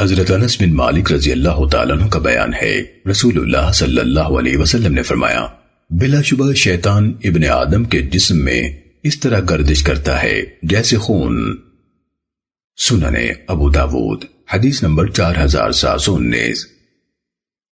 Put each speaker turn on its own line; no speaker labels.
حضرت انس بن مالک رضی اللہ تعالیٰ عنہ کا بیان ہے۔ رسول اللہ صلی اللہ علیہ وسلم نے فرمایا، بلا شبہ شیطان ابن آدم کے جسم میں اس طرح گردش کرتا ہے جیسے خون۔ سننے ابو داود، حدیث نمبر چار ہزار سات سو انیس۔